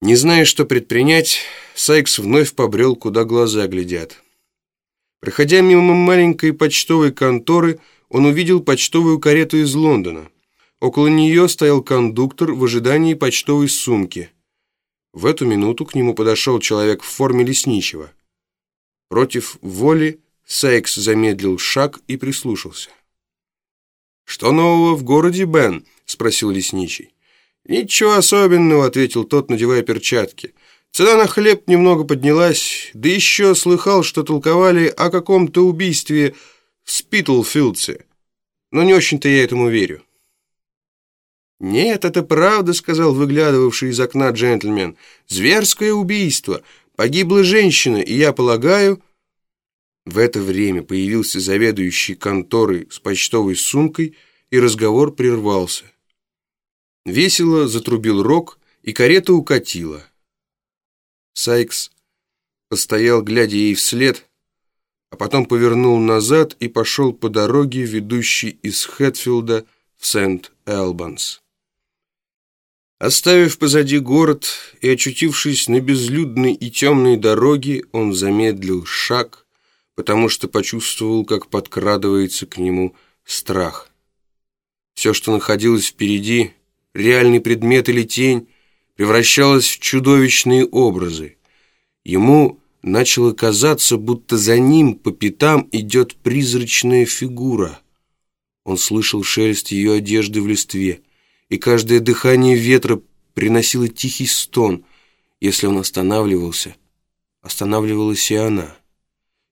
Не зная, что предпринять, Сайкс вновь побрел, куда глаза глядят. Проходя мимо маленькой почтовой конторы, он увидел почтовую карету из Лондона. Около нее стоял кондуктор в ожидании почтовой сумки. В эту минуту к нему подошел человек в форме лесничего. Против воли Сайкс замедлил шаг и прислушался. «Что нового в городе, Бен?» — спросил лесничий. «Ничего особенного», — ответил тот, надевая перчатки. «Цена на хлеб немного поднялась, да еще слыхал, что толковали о каком-то убийстве в Спитлфилдсе. Но не очень-то я этому верю». «Нет, это правда», — сказал выглядывавший из окна джентльмен. «Зверское убийство. Погибла женщина, и я полагаю...» В это время появился заведующий конторой с почтовой сумкой, и разговор прервался. Весело затрубил рог, и карета укатила. Сайкс постоял, глядя ей вслед, а потом повернул назад и пошел по дороге, ведущей из Хэтфилда в Сент-Элбанс. Оставив позади город и очутившись на безлюдной и темной дороге, он замедлил шаг, потому что почувствовал, как подкрадывается к нему страх. Все, что находилось впереди, реальный предмет или тень, превращалась в чудовищные образы. Ему начало казаться, будто за ним по пятам идет призрачная фигура. Он слышал шелест ее одежды в листве, и каждое дыхание ветра приносило тихий стон. Если он останавливался, останавливалась и она.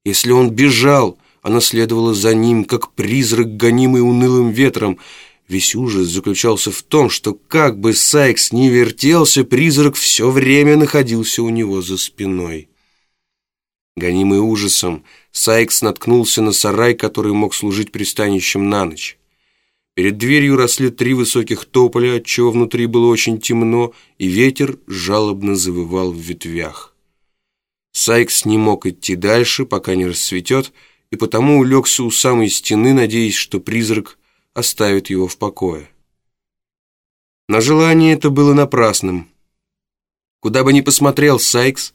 Если он бежал, она следовала за ним, как призрак, гонимый унылым ветром — Весь ужас заключался в том, что как бы Сайкс ни вертелся, призрак все время находился у него за спиной. Гонимый ужасом, Сайкс наткнулся на сарай, который мог служить пристанищем на ночь. Перед дверью росли три высоких тополя, отчего внутри было очень темно, и ветер жалобно завывал в ветвях. Сайкс не мог идти дальше, пока не рассветет, и потому улегся у самой стены, надеясь, что призрак оставит его в покое. Но желание это было напрасным. Куда бы ни посмотрел Сайкс,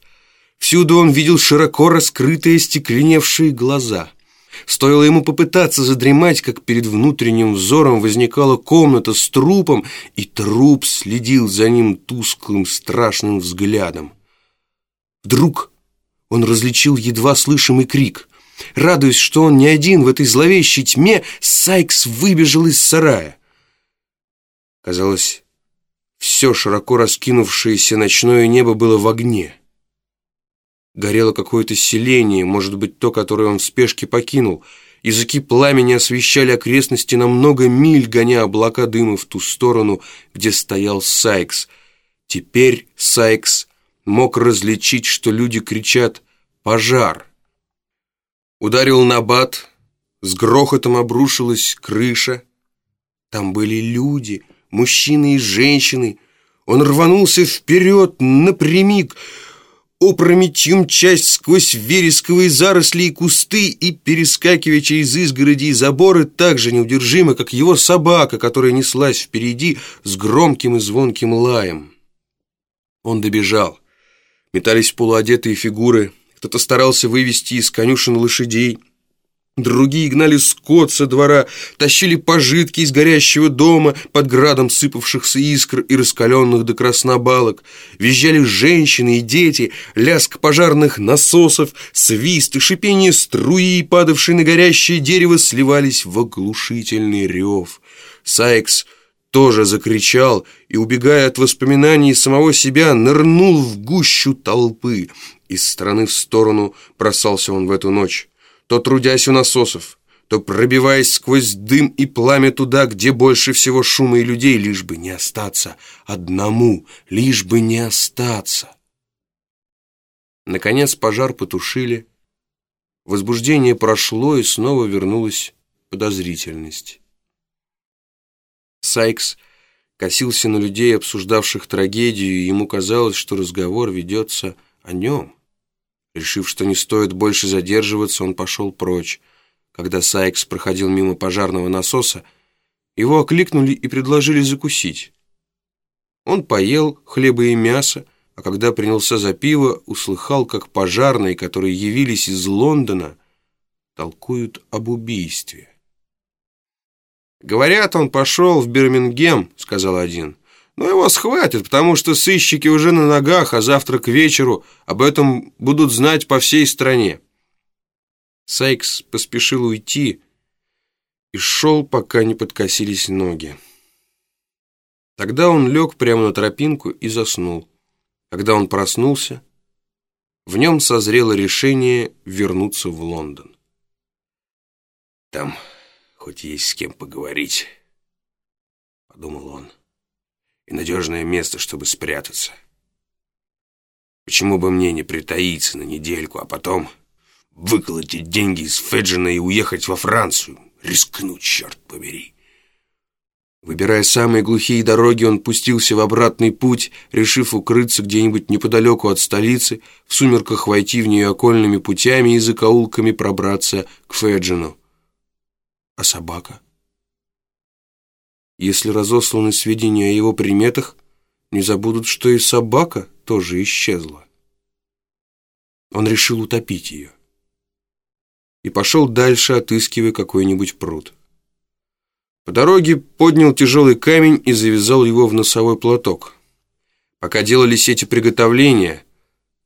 всюду он видел широко раскрытые стекленевшие глаза. Стоило ему попытаться задремать, как перед внутренним взором возникала комната с трупом, и труп следил за ним тусклым страшным взглядом. Вдруг он различил едва слышимый крик. Радуясь, что он не один в этой зловещей тьме, Сайкс выбежал из сарая. Казалось, все широко раскинувшееся ночное небо было в огне. Горело какое-то селение, может быть, то, которое он в спешке покинул. Языки пламени освещали окрестности на много миль, гоня облака дыма в ту сторону, где стоял Сайкс. Теперь Сайкс мог различить, что люди кричат «Пожар!» Ударил набат, с грохотом обрушилась крыша. Там были люди, мужчины и женщины. Он рванулся вперед, напрямик, опрометью часть сквозь вересковые заросли и кусты и, перескакивая через изгороди и заборы, так же неудержимо, как его собака, которая неслась впереди с громким и звонким лаем. Он добежал. Метались полуодетые фигуры — кто-то старался вывести из конюшен лошадей. Другие гнали скот со двора, тащили пожитки из горящего дома под градом сыпавшихся искр и раскаленных до краснобалок. Визжали женщины и дети, лязг пожарных насосов, свист и шипение струи, падавшей на горящее дерево, сливались в оглушительный рев. Сайкс тоже закричал и, убегая от воспоминаний самого себя, нырнул в гущу толпы. Из стороны в сторону бросался он в эту ночь, то трудясь у насосов, то пробиваясь сквозь дым и пламя туда, где больше всего шума и людей, лишь бы не остаться одному, лишь бы не остаться. Наконец пожар потушили, возбуждение прошло и снова вернулась подозрительность. Сайкс косился на людей, обсуждавших трагедию, и ему казалось, что разговор ведется о нем. Решив, что не стоит больше задерживаться, он пошел прочь. Когда Сайкс проходил мимо пожарного насоса, его окликнули и предложили закусить. Он поел хлеба и мяса, а когда принялся за пиво, услыхал, как пожарные, которые явились из Лондона, толкуют об убийстве. «Говорят, он пошел в Бирмингем», — сказал один. «Но его схватят, потому что сыщики уже на ногах, а завтра к вечеру об этом будут знать по всей стране». Сайкс поспешил уйти и шел, пока не подкосились ноги. Тогда он лег прямо на тропинку и заснул. Когда он проснулся, в нем созрело решение вернуться в Лондон. Там хоть есть с кем поговорить, подумал он, и надежное место, чтобы спрятаться. Почему бы мне не притаиться на недельку, а потом выколотить деньги из Феджина и уехать во Францию? Рискнуть, черт побери. Выбирая самые глухие дороги, он пустился в обратный путь, решив укрыться где-нибудь неподалеку от столицы, в сумерках войти в нее окольными путями и закоулками пробраться к Феджину. А собака? Если разосланы сведения о его приметах, не забудут, что и собака тоже исчезла. Он решил утопить ее и пошел дальше, отыскивая какой-нибудь пруд. По дороге поднял тяжелый камень и завязал его в носовой платок. Пока делались эти приготовления,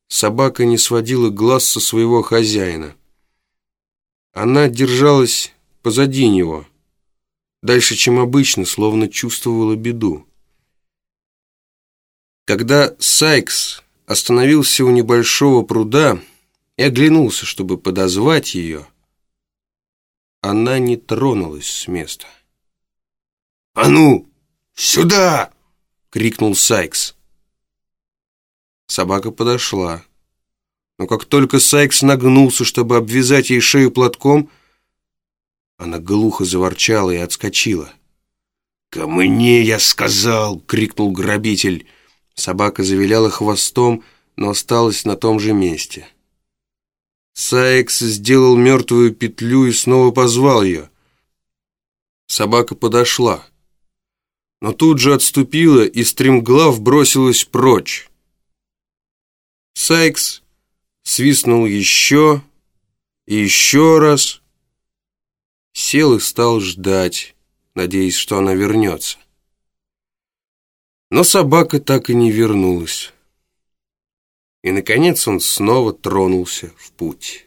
собака не сводила глаз со своего хозяина. Она держалась позади него, дальше, чем обычно, словно чувствовала беду. Когда Сайкс остановился у небольшого пруда и оглянулся, чтобы подозвать ее, она не тронулась с места. «А ну, сюда!» — крикнул Сайкс. Собака подошла. Но как только Сайкс нагнулся, чтобы обвязать ей шею платком, она глухо заворчала и отскочила. «Ко мне, я сказал!» — крикнул грабитель. Собака завиляла хвостом, но осталась на том же месте. Сайкс сделал мертвую петлю и снова позвал ее. Собака подошла но тут же отступила и стремглав бросилась прочь. Сайкс свистнул еще и еще раз, сел и стал ждать, надеясь, что она вернется. Но собака так и не вернулась. И, наконец, он снова тронулся в путь.